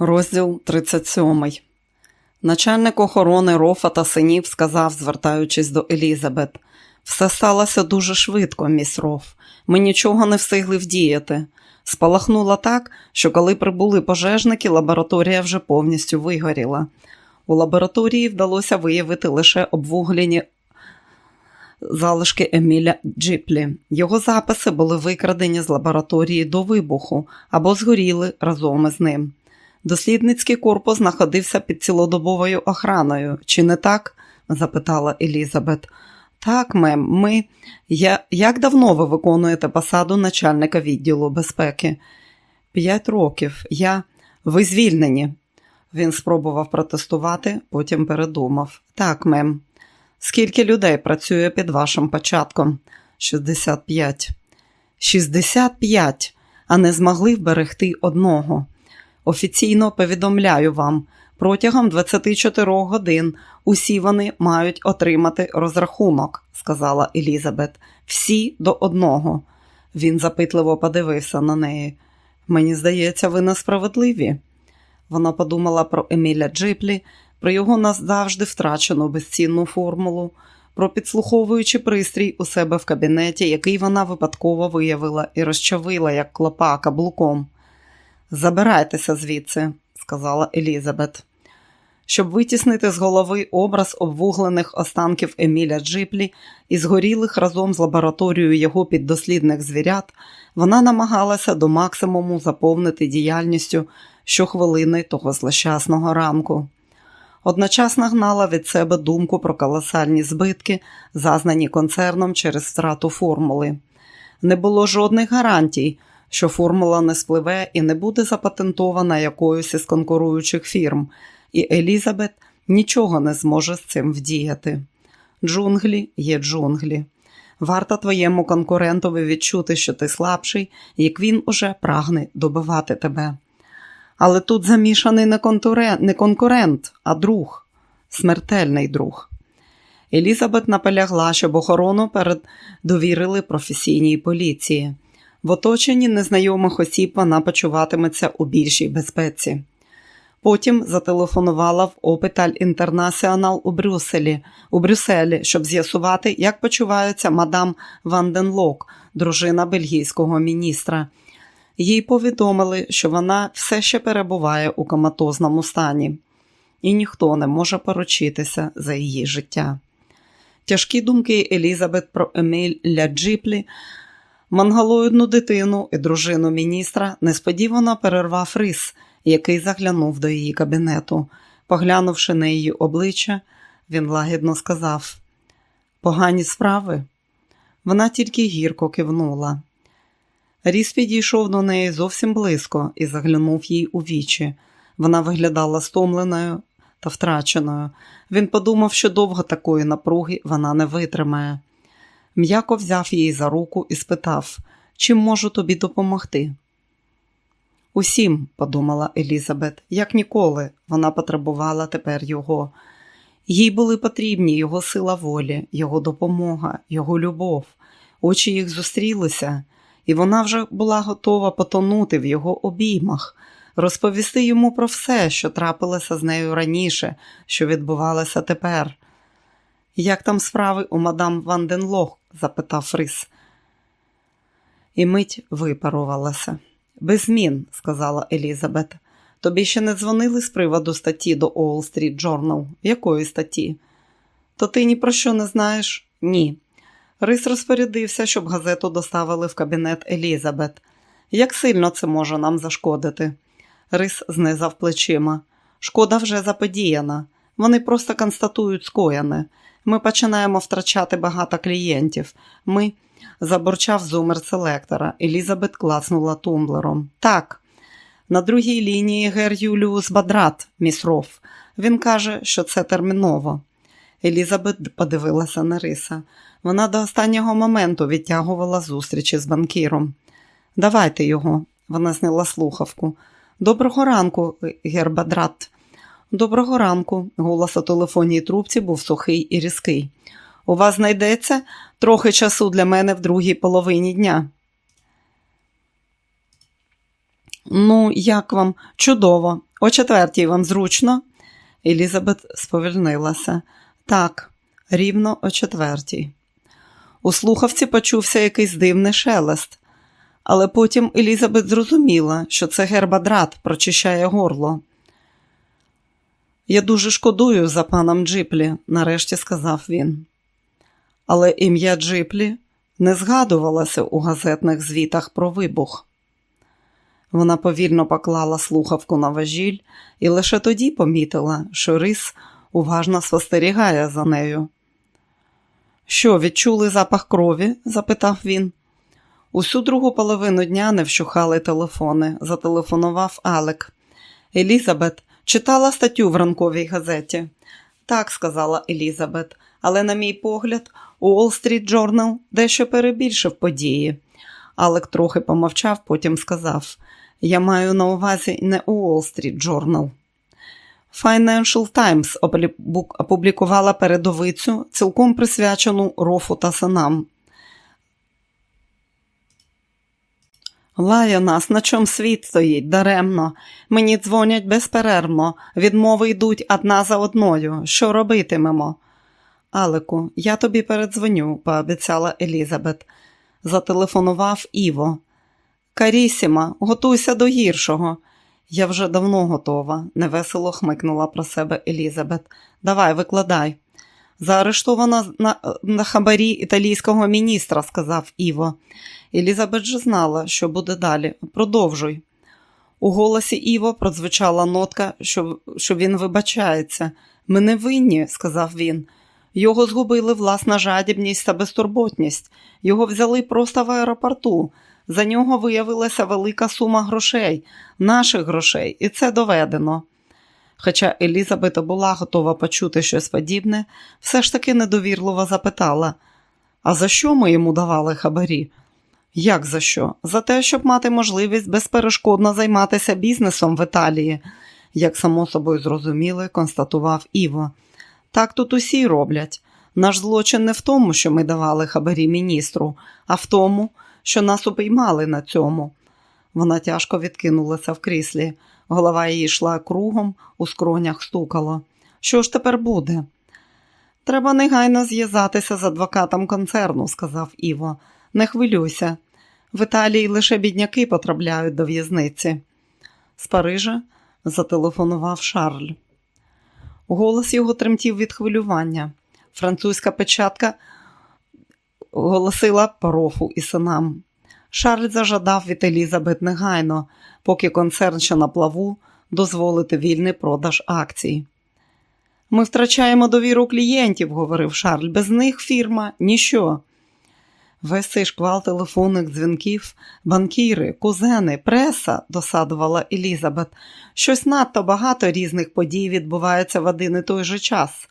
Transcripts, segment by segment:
Розділ 37. Начальник охорони Рофа та синів сказав, звертаючись до Елізабет, все сталося дуже швидко, міс Роф. Ми нічого не встигли вдіяти. Спалахнуло так, що коли прибули пожежники, лабораторія вже повністю вигоріла. У лабораторії вдалося виявити лише обвуглені залишки Еміля Джиплі. Його записи були викрадені з лабораторії до вибуху або згоріли разом із ним. Дослідницький корпус знаходився під цілодобовою охраною. Чи не так? запитала Елізабет. Так, мем, ми. Я... Як давно ви виконуєте посаду начальника відділу безпеки? П'ять років. Я. Ви звільнені. Він спробував протестувати, потім передумав. Так, мем. Скільки людей працює під вашим початком? 65. 65, а не змогли вберегти одного. Офіційно повідомляю вам, протягом 24 годин усі вони мають отримати розрахунок, сказала Елізабет. Всі до одного. Він запитливо подивився на неї. Мені здається, ви несправедливі. Вона подумала про Еміля Джиплі, про його назавжди втрачену безцінну формулу, про підслуховуючий пристрій у себе в кабінеті, який вона випадково виявила і розчавила, як клопа каблуком. Забирайтеся звідси, сказала Елізабет. Щоб витіснити з голови образ обвуглених останків Еміля Джиплі і згорілих разом з лабораторією його піддослідних звірят, вона намагалася до максимуму заповнити діяльністю щохвилини того злощасного ранку. Одночасно гнала від себе думку про колосальні збитки, зазнані концерном через втрату формули. Не було жодних гарантій, що формула не спливе і не буде запатентована якоюсь із конкуруючих фірм, і Елізабет нічого не зможе з цим вдіяти. Джунглі є джунглі. Варто твоєму конкурентові відчути, що ти слабший, як він уже прагне добивати тебе. Але тут замішаний не конкурент, не конкурент, а друг, смертельний друг. Елізабет наполягла, щоб охорону передовірили професійній поліції. В оточенні незнайомих осіб вона почуватиметься у більшій безпеці. Потім зателефонувала в Опиталь Інтернаціонал у Брюсселі, у Брюсселі, щоб з'ясувати, як почувається мадам Ванденлок, дружина бельгійського міністра. Їй повідомили, що вона все ще перебуває у коматозному стані, і ніхто не може поручитися за її життя. Тяжкі думки Елізабет про Еміля Джиплі Монголоїдну дитину і дружину міністра несподівано перервав рис, який заглянув до її кабінету. Поглянувши на її обличчя, він лагідно сказав: Погані справи. Вона тільки гірко кивнула. Ріс підійшов до неї зовсім близько і заглянув їй у вічі. Вона виглядала стомленою та втраченою. Він подумав, що довго такої напруги вона не витримає м'яко взяв її за руку і спитав, чим можу тобі допомогти. Усім, подумала Елізабет, як ніколи, вона потребувала тепер його. Їй були потрібні його сила волі, його допомога, його любов. Очі їх зустрілися, і вона вже була готова потонути в його обіймах, розповісти йому про все, що трапилося з нею раніше, що відбувалося тепер. Як там справи у мадам Ванденлох? запитав Фрис. І мить випарувалася. Без змін, сказала Елізабет. Тобі ще не дзвонили з приводу статті до All Street Journal? Якої статті? То ти ні про що не знаєш? Ні. Рис розпорядився, щоб газету доставили в кабінет Елізабет. Як сильно це може нам зашкодити? Рис знизав плечима. Шкода вже заподіяна. Вони просто констатують скоєне. Ми починаємо втрачати багато клієнтів. Ми заборчав зумер селектора. Елізабет клацнула тумблером. Так, на другій лінії Гер Юліус Бадрат, міс Роф. Він каже, що це терміново. Елізабет подивилася на риса. Вона до останнього моменту відтягувала зустрічі з банкіром. Давайте його, вона зняла слухавку. Доброго ранку, Гербадрат. Доброго ранку. Голос у телефонній трубці був сухий і різкий. У вас знайдеться трохи часу для мене в другій половині дня. Ну, як вам? Чудово. О четвертій вам зручно? Елізабет сповільнилася. Так, рівно о четвертій. У слухавці почувся якийсь дивний шелест, але потім Елізабет зрозуміла, що це гербадрат прочищає горло. Я дуже шкодую за паном Джиплі, нарешті сказав він. Але ім'я Джиплі не згадувалося у газетних звітах про вибух. Вона повільно поклала слухавку на важіль і лише тоді помітила, що рис уважно спостерігає за нею. Що, відчули запах крові? запитав він. Усю другу половину дня не вщухали телефони, зателефонував Алек. Елізабет читала статтю в ранковій газеті. Так, сказала Елізабет, але, на мій погляд, Wall Street Journal дещо перебільшив події. Алек трохи помовчав, потім сказав: Я маю на увазі не Wall Street Journal. Financial Times опублікувала передовицю, цілком присвячену рофу та синам. Лає нас, на чом світ стоїть даремно. Мені дзвонять безперервно, відмови йдуть одна за одною. Що робитимемо? Алеку, я тобі передзвоню, пообіцяла Елізабет. Зателефонував Іво. Карісіма, готуйся до гіршого. Я вже давно готова, невесело хмикнула про себе Елізабет. Давай, викладай. Заарештована на, на хабарі італійського міністра, сказав Іво. Елізабет же знала, що буде далі. Продовжуй. У голосі Іво прозвучала нотка, що що він вибачається. Ми не винні, сказав він. Його згубили власна жадібність та безтурботність. Його взяли просто в аеропорту. За нього виявилася велика сума грошей, наших грошей, і це доведено. Хоча Елізабета була готова почути щось подібне, все ж таки недовірливо запитала: А за що ми йому давали хабарі? Як за що? За те, щоб мати можливість безперешкодно займатися бізнесом в Італії, як само собою зрозуміли, констатував Іво. Так тут усі роблять. Наш злочин не в тому, що ми давали хабарі міністру, а в тому, що нас упіймали на цьому. Вона тяжко відкинулася в кріслі. Голова її йшла кругом, у скронях стукало. Що ж тепер буде? Треба негайно зв'язатися з адвокатом концерну, сказав Іво. Не хвилюйся. В Італії лише бідняки потрапляють до в'язниці. З Парижа зателефонував Шарль. Голос його тремтів від хвилювання. Французька печатка оголосила порофу і синам. Шарль зажадав від Елізабет негайно, поки концерн ще на плаву, дозволити вільний продаж акцій. Ми втрачаємо довіру клієнтів, говорив Шарль. Без них фірма ніщо. Весь цей шквал телефонних дзвінків, банкіри, кузени, преса, досадувала Елізабет. Щось надто багато різних подій відбувається в один і той же час.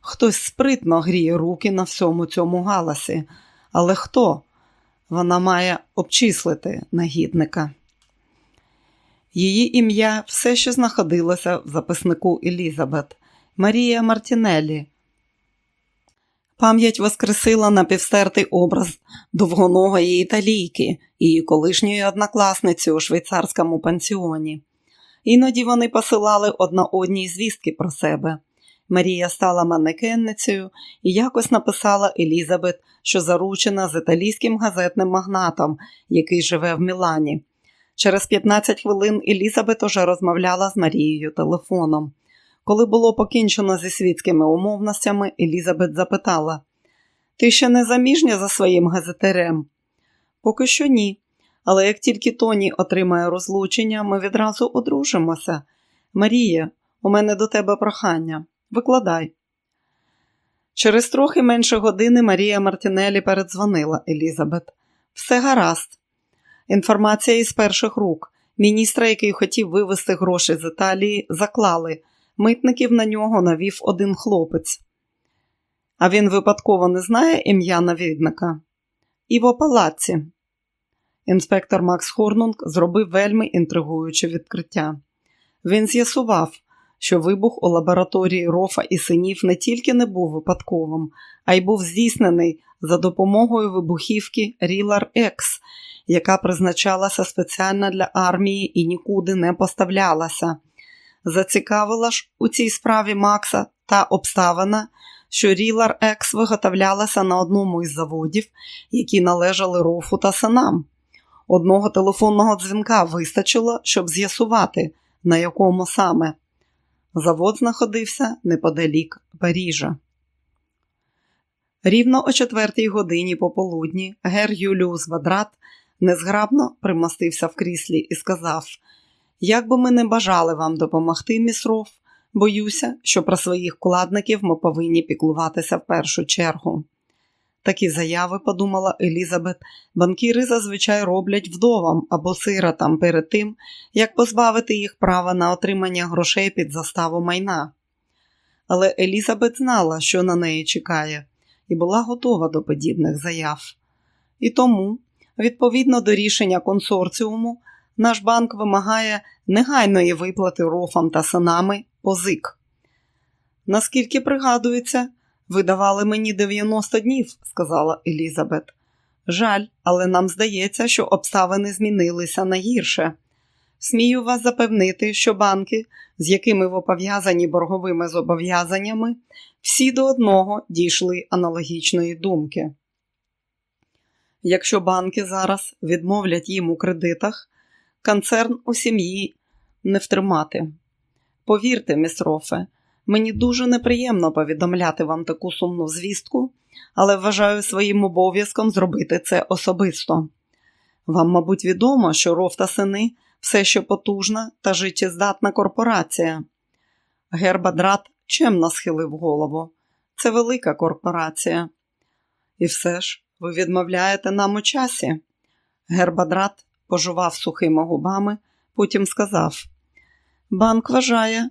Хтось спритно гріє руки на всьому цьому галасі. Але хто? Вона має обчислити нагідника. Її ім'я все ще знаходилося в записнику Елізабет Марія Мартінелі. Пам'ять воскресила напівстертий образ довгоногої італійки, її колишньої однокласниці у швейцарському пансіоні. Іноді вони посилали одна одній звістки про себе. Марія стала манекенницею і якось написала Елізабет, що заручена з італійським газетним магнатом, який живе в Мілані. Через 15 хвилин Елізабет уже розмовляла з Марією телефоном. Коли було покінчено зі світськими умовностями, Елізабет запитала: Ти ще не заміжня за своїм газетарем? Поки що ні. Але як тільки Тоні отримає розлучення, ми відразу одружимося. Марія, у мене до тебе прохання. Викладай. Через трохи менше години Марія Мартінелі передзвонила Елізабет. Все гаразд. Інформація із перших рук. Міністра, який хотів вивезти гроші з Італії, заклали. Митників на нього навів один хлопець. А він випадково не знає ім'я навідника. Іво Палаці. Інспектор Макс Хорнунг зробив вельми інтригуюче відкриття. Він з'ясував, що вибух у лабораторії Рофа і синів не тільки не був випадковим, а й був здійснений за допомогою вибухівки Рілар Екс, яка призначалася спеціально для армії і нікуди не поставлялася. Зацікавила ж у цій справі Макса та обставина, що Рілар Екс виготовлялася на одному із заводів, які належали Рофу та синам. Одного телефонного дзвінка вистачило, щоб з'ясувати, на якому саме. Завод знаходився неподалік Паріжа. Рівно о четвертій годині пополудні гер Юліус Вадрат незграбно примостився в кріслі і сказав: Як би ми не бажали вам допомогти, міс Роф, боюся, що про своїх вкладників ми повинні піклуватися в першу чергу. Такі заяви, подумала Елізабет, банкіри зазвичай роблять вдовам або сиротам перед тим, як позбавити їх права на отримання грошей під заставу майна. Але Елізабет знала, що на неї чекає, і була готова до подібних заяв. І тому, відповідно до рішення консорціуму, наш банк вимагає негайної виплати рофам та синами позик. Наскільки пригадується, ви давали мені 90 днів, сказала Елізабет. Жаль, але нам здається, що обставини змінилися на гірше. Смію вас запевнити, що банки, з якими ви пов'язані борговими зобов'язаннями, всі до одного дійшли аналогічної думки. Якщо банки зараз відмовлять їм у кредитах, концерн у сім'ї не втримати. Повірте, міс Рофе, Мені дуже неприємно повідомляти вам таку сумну звістку, але вважаю своїм обов'язком зробити це особисто. Вам, мабуть, відомо, що ров та сини все ще потужна та життєздатна корпорація. Гербадрат чемно схилив голову. Це велика корпорація. І все ж ви відмовляєте нам у часі. Гербадрат пожував сухими губами, потім сказав: Банк вважає,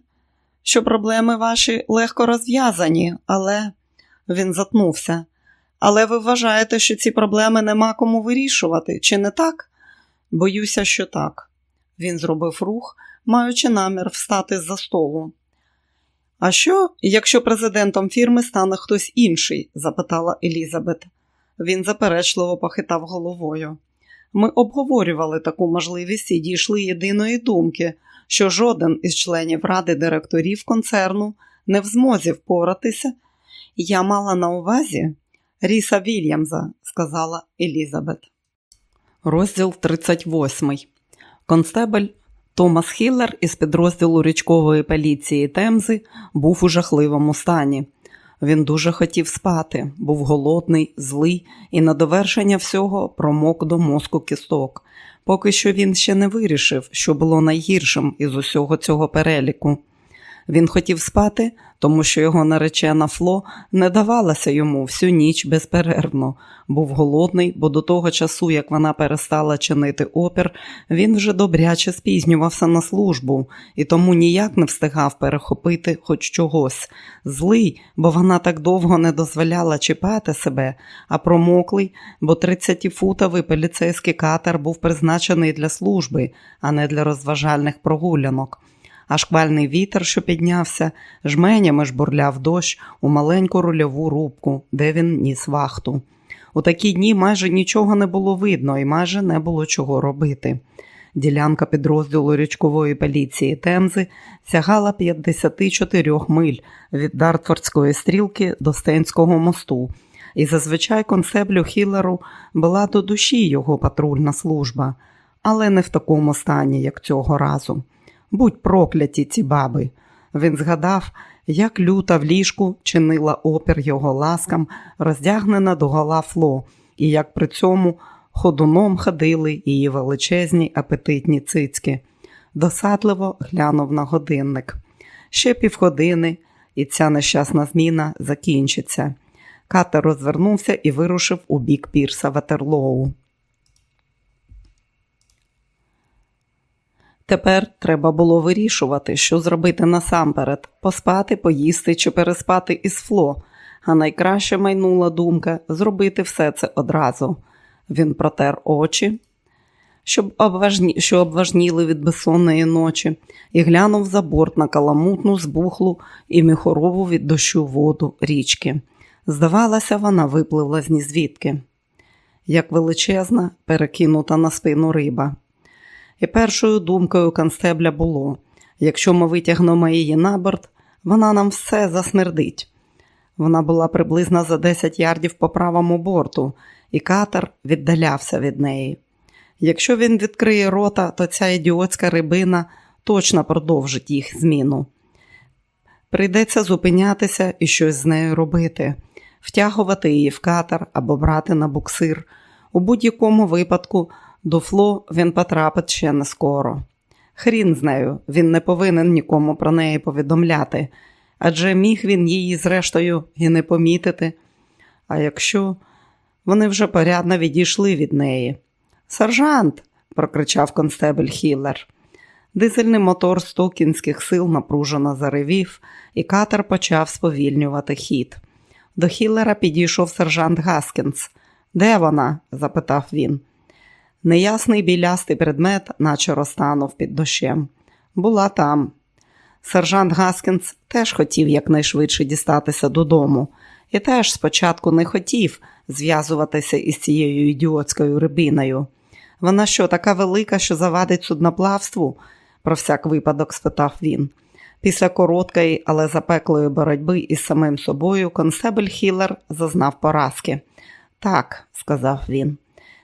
що проблеми ваші легко розв'язані, але він затнувся. Але ви вважаєте, що ці проблеми нема кому вирішувати, чи не так? Боюся, що так. Він зробив рух, маючи намір встати з-за столу. А що, якщо президентом фірми стане хтось інший? запитала Елізабет. Він заперечливо похитав головою. Ми обговорювали таку можливість і дійшли єдиної думки, що жоден із членів ради директорів концерну не в змозі впоратися. Я мала на увазі Ріса Вільямза, сказала Елізабет. Розділ 38. Констебель Томас Хіллер із підрозділу річкової поліції Темзи був у жахливому стані. Він дуже хотів спати, був голодний, злий і на довершення всього промок до мозку кісток. Поки що він ще не вирішив, що було найгіршим із усього цього переліку. Він хотів спати, тому що його наречена Фло не давалася йому всю ніч безперервно. Був голодний, бо до того часу, як вона перестала чинити опір, він вже добряче спізнювався на службу і тому ніяк не встигав перехопити хоч чогось. Злий, бо вона так довго не дозволяла чіпати себе, а промоклий, бо 30-футовий поліцейський катер був призначений для служби, а не для розважальних прогулянок а шквальний вітер, що піднявся, жменями жбурляв дощ у маленьку рульову рубку, де він ніс вахту. У такі дні майже нічого не було видно і майже не було чого робити. Ділянка підрозділу річкової поліції Темзи сягала 54 миль від Дартфордської стрілки до Стенського мосту, і зазвичай концеблю Хіллеру була до душі його патрульна служба, але не в такому стані, як цього разу. Будь прокляті ці баби. Він згадав, як люта в ліжку чинила опір його ласкам, роздягнена до гола фло, і як при цьому ходуном ходили її величезні апетитні цицьки. Досадливо глянув на годинник. Ще півгодини, і ця нещасна зміна закінчиться. Катер розвернувся і вирушив у бік пірса Ватерлоу. Тепер треба було вирішувати, що зробити насамперед поспати, поїсти чи переспати із фло, а найкраще майнула думка зробити все це одразу. Він протер очі, щоб обважні... що обважніли від безсонної ночі, і глянув за борт на каламутну, збухлу і міхорову від дощу воду річки. Здавалося, вона випливла з нізвідки. Як величезна, перекинута на спину риба. І першою думкою констебля було Якщо ми витягнемо її на борт, вона нам все засмердить. Вона була приблизно за 10 ярдів по правому борту, і катер віддалявся від неї. Якщо він відкриє рота, то ця ідіотська рибина точно продовжить їх зміну. Прийдеться зупинятися і щось з нею робити, втягувати її в катер або брати на буксир. У будь-якому випадку до фло він потрапить ще не скоро. Хрін з нею, він не повинен нікому про неї повідомляти, адже міг він її, зрештою, і не помітити. А якщо вони вже порядно відійшли від неї. Сержант, прокричав констебель Хіллер. Дизельний мотор сто кінських сил напружено заревів, і катер почав сповільнювати хід. До Хіллера підійшов сержант Гаскінс. Де вона? запитав він. Неясний білястий предмет, наче розтанув під дощем. Була там. Сержант Гаскінс теж хотів якнайшвидше дістатися додому, і теж спочатку не хотів зв'язуватися із цією ідіотською рибиною. Вона що, така велика, що завадить судноплавству? про всяк випадок спитав він. Після короткої, але запеклої боротьби із самим собою констебель Хіллер зазнав поразки. Так, сказав він.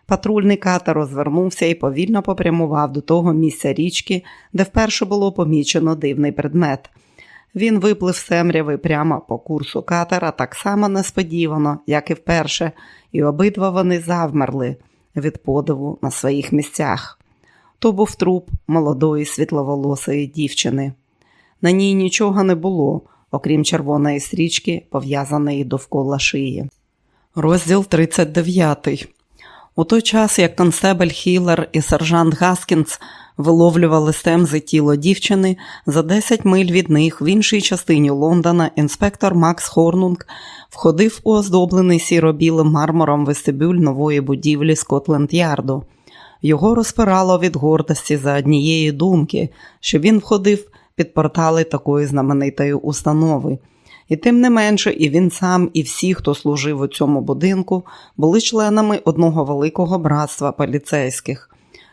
Патрульний катер розвернувся і повільно попрямував до того місця річки, де вперше було помічено дивний предмет. Він виплив з темряви прямо по курсу катера так само несподівано, як і вперше, і обидва вони завмерли від подиву на своїх місцях. То був труп молодої світловолосої дівчини. На ній нічого не було, окрім червоної стрічки, пов'язаної довкола шиї. Розділ 39 у той час, як констебель Хіллер і сержант Гаскінс виловлювали з Темзи тіло дівчини, за 10 миль від них в іншій частині Лондона інспектор Макс Хорнунг входив у оздоблений сіро-білим мармуром вестибюль нової будівлі Скотленд-Ярду. Його розпирало від гордості за однієї думки, що він входив під портали такої знаменитої установи. І тим не менше, і він сам, і всі, хто служив у цьому будинку, були членами одного великого братства поліцейських.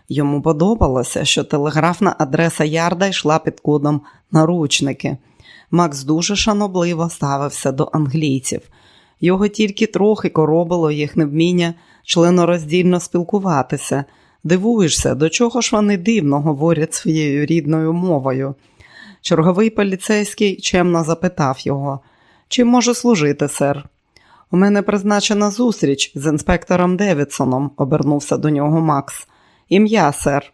Йому подобалося, що телеграфна адреса Ярда йшла під кодом наручники. Макс дуже шанобливо ставився до англійців. Його тільки трохи коробило їх невміння членороздільно спілкуватися. Дивуєшся, до чого ж вони дивно говорять своєю рідною мовою. Черговий поліцейський чемно запитав його, чим може служити, сер? У мене призначена зустріч з інспектором Девідсоном, обернувся до нього Макс. Ім'я, сер.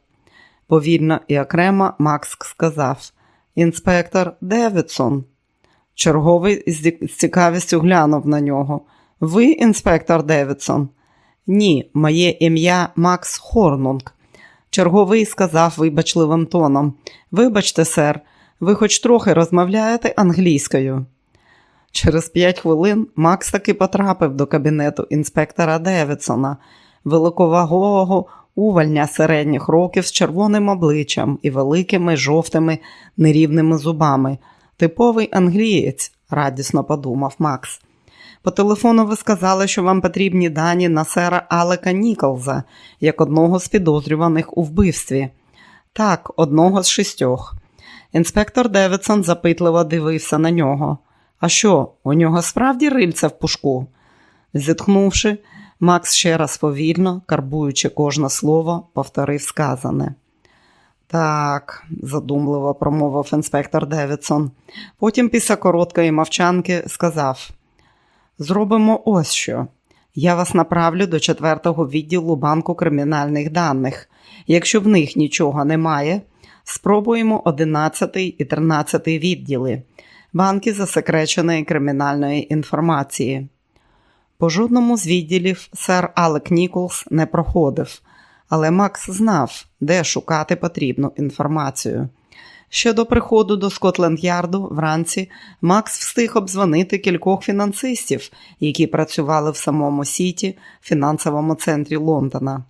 Повільно і окремо Макс сказав Інспектор Девідсон. Черговий з цікавістю глянув на нього. Ви, інспектор Девідсон? Ні, моє ім'я Макс Хорнунг. Черговий сказав вибачливим тоном. Вибачте, сер, ви хоч трохи розмовляєте англійською. Через п'ять хвилин Макс таки потрапив до кабінету інспектора Девідсона, великовагового увальня середніх років з червоним обличчям і великими жовтими нерівними зубами. Типовий англієць, радісно подумав Макс. По телефону ви сказали, що вам потрібні дані на сера Алека Ніколза, як одного з підозрюваних у вбивстві. Так, одного з шістьох. Інспектор Девідсон запитливо дивився на нього. А що, у нього справді рильця в пушку? Зітхнувши, Макс ще раз повільно, карбуючи кожне слово, повторив сказане. Так, задумливо промовив інспектор Девідсон. Потім, після короткої мовчанки, сказав: Зробимо ось що. Я вас направлю до четвертого відділу банку кримінальних даних. Якщо в них нічого немає, спробуємо 11 і 13 відділи, банки засекреченої кримінальної інформації. По жодному з відділів сер Алек Ніколс не проходив, але Макс знав, де шукати потрібну інформацію. Ще до приходу до Скотленд-Ярду вранці Макс встиг обдзвонити кількох фінансистів, які працювали в самому Сіті, фінансовому центрі Лондона.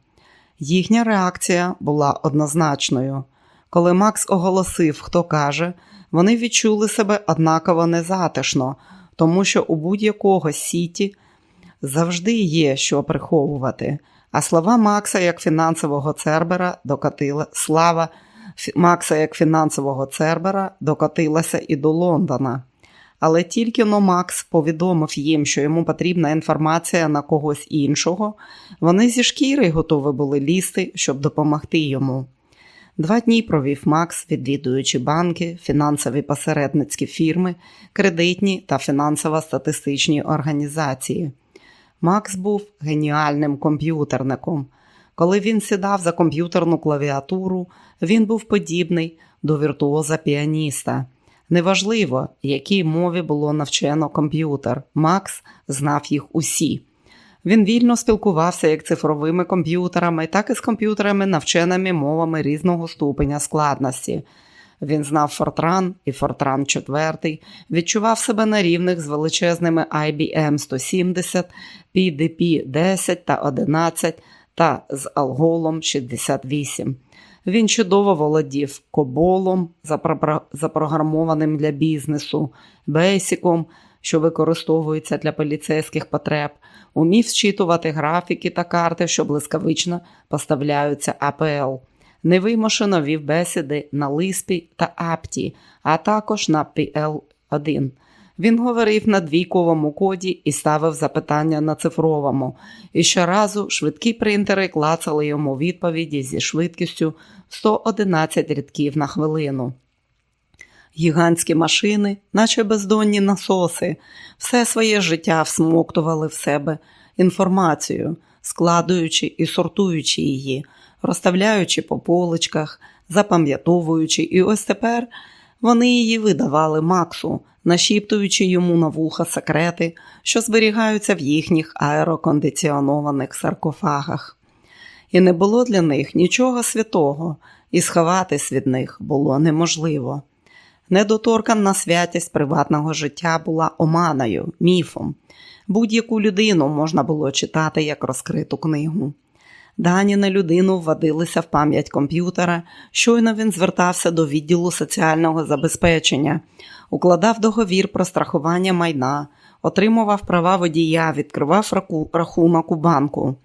Їхня реакція була однозначною. Коли Макс оголосив, хто каже, вони відчули себе однаково незатишно, тому що у будь-якого Сіті завжди є що приховувати. А слова Макса як фінансового цербера докатила слава Макса як фінансового цербера докотилася і до Лондона. Але тільки но Макс повідомив їм, що йому потрібна інформація на когось іншого, вони зі шкіри готові були лізти, щоб допомогти йому. Два дні провів Макс, відвідуючи банки, фінансові посередницькі фірми, кредитні та фінансово-статистичні організації. Макс був геніальним комп'ютерником. Коли він сідав за комп'ютерну клавіатуру, він був подібний до віртуоза піаніста. Неважливо, якій мові було навчено комп'ютер. Макс знав їх усі. Він вільно спілкувався як цифровими комп'ютерами, так і з комп'ютерами, навченими мовами різного ступеня складності. Він знав Фортран і Фортран 4, відчував себе на рівних з величезними IBM 170, PDP 10 та 11 та з Алголом 68. Він чудово володів коболом, запрограмованим для бізнесу, бейсіком, що використовується для поліцейських потреб, умів зчитувати графіки та карти, що блискавично поставляються АПЛ. Невимушено вів бесіди на Лиспі та Апті, а також на PL1. Він говорив на двійковому коді і ставив запитання на цифровому. І щоразу швидкі принтери клацали йому відповіді зі швидкістю 111 рядків на хвилину. Гігантські машини, наче бездонні насоси, все своє життя всмоктували в себе інформацію, складуючи і сортуючи її, розставляючи по поличках, запам'ятовуючи, і ось тепер вони її видавали Максу, нашіптуючи йому на вуха секрети, що зберігаються в їхніх аерокондиціонованих саркофагах. І не було для них нічого святого, і сховатись від них було неможливо. Недоторканна святість приватного життя була оманою, міфом. Будь-яку людину можна було читати як розкриту книгу. Дані на людину вводилися в пам'ять комп'ютера, щойно він звертався до відділу соціального забезпечення, укладав договір про страхування майна, отримував права водія, відкривав рахунок у банку.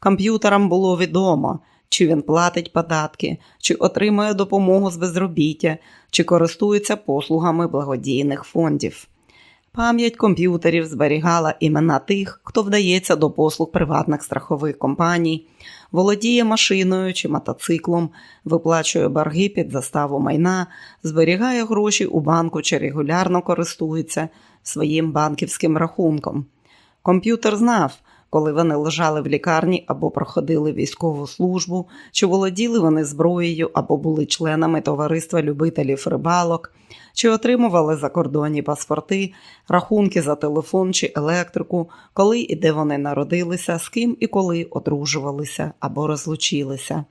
Комп'ютерам було відомо, чи він платить податки, чи отримує допомогу з безробіття, чи користується послугами благодійних фондів. Пам'ять комп'ютерів зберігала імена тих, хто вдається до послуг приватних страхових компаній, володіє машиною чи мотоциклом, виплачує борги під заставу майна, зберігає гроші у банку чи регулярно користується своїм банківським рахунком. Комп'ютер знав, коли вони лежали в лікарні або проходили військову службу, чи володіли вони зброєю або були членами товариства любителів рибалок, чи отримували закордонні паспорти, рахунки за телефон чи електрику, коли і де вони народилися, з ким і коли одружувалися або розлучилися.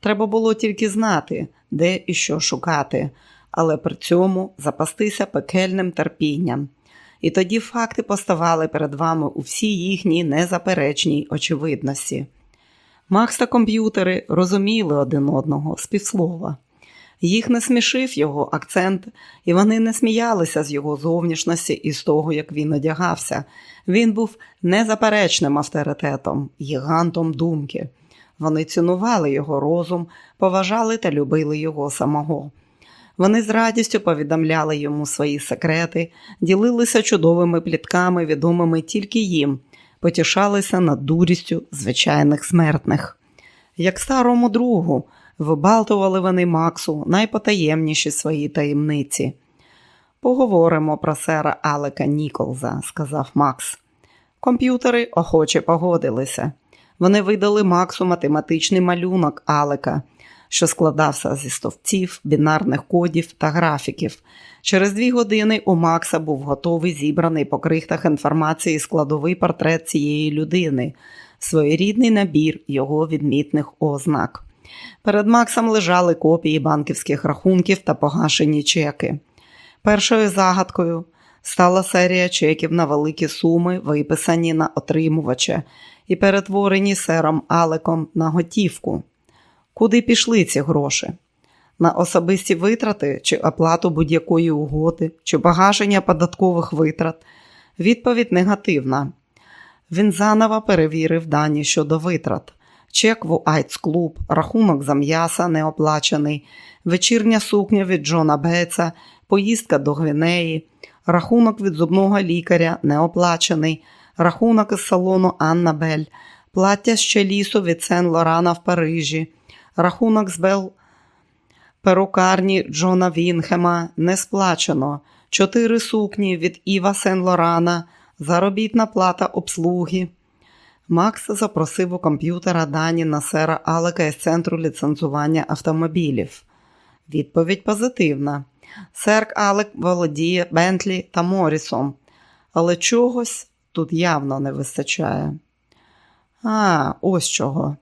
Треба було тільки знати, де і що шукати, але при цьому запастися пекельним терпінням і тоді факти поставали перед вами у всій їхній незаперечній очевидності. Макс та комп'ютери розуміли один одного з півслова. Їх не смішив його акцент, і вони не сміялися з його зовнішності і з того, як він одягався. Він був незаперечним авторитетом, гігантом думки. Вони цінували його розум, поважали та любили його самого. Вони з радістю повідомляли йому свої секрети, ділилися чудовими плітками, відомими тільки їм, потішалися над дурістю звичайних смертних. Як старому другу, вибалтували вони Максу найпотаємніші свої таємниці. Поговоримо про сера Алека Ніколза, сказав Макс. Комп'ютери охоче погодилися. Вони видали Максу математичний малюнок Алека що складався зі стовпців, бінарних кодів та графіків. Через дві години у Макса був готовий зібраний по крихтах інформації складовий портрет цієї людини, своєрідний набір його відмітних ознак. Перед Максом лежали копії банківських рахунків та погашені чеки. Першою загадкою стала серія чеків на великі суми, виписані на отримувача, і перетворені сером Алеком на готівку. Куди пішли ці гроші? На особисті витрати чи оплату будь-якої угоди, чи погашення податкових витрат? Відповідь негативна. Він заново перевірив дані щодо витрат. Чек в Айц клуб, рахунок за м'яса неоплачений, вечірня сукня від Джона Беца, поїздка до Гвінеї, рахунок від зубного лікаря неоплачений, рахунок із салону Аннабель, плаття ще лісу від Сен Лорана в Парижі, рахунок з Бел перукарні Джона Вінхема не сплачено, чотири сукні від Іва Сен Лорана, заробітна плата обслуги. Макс запросив у комп'ютера дані на сера Алека із центру ліцензування автомобілів. Відповідь позитивна. Сер Алек володіє Бентлі та Морісом, але чогось тут явно не вистачає. А, ось чого.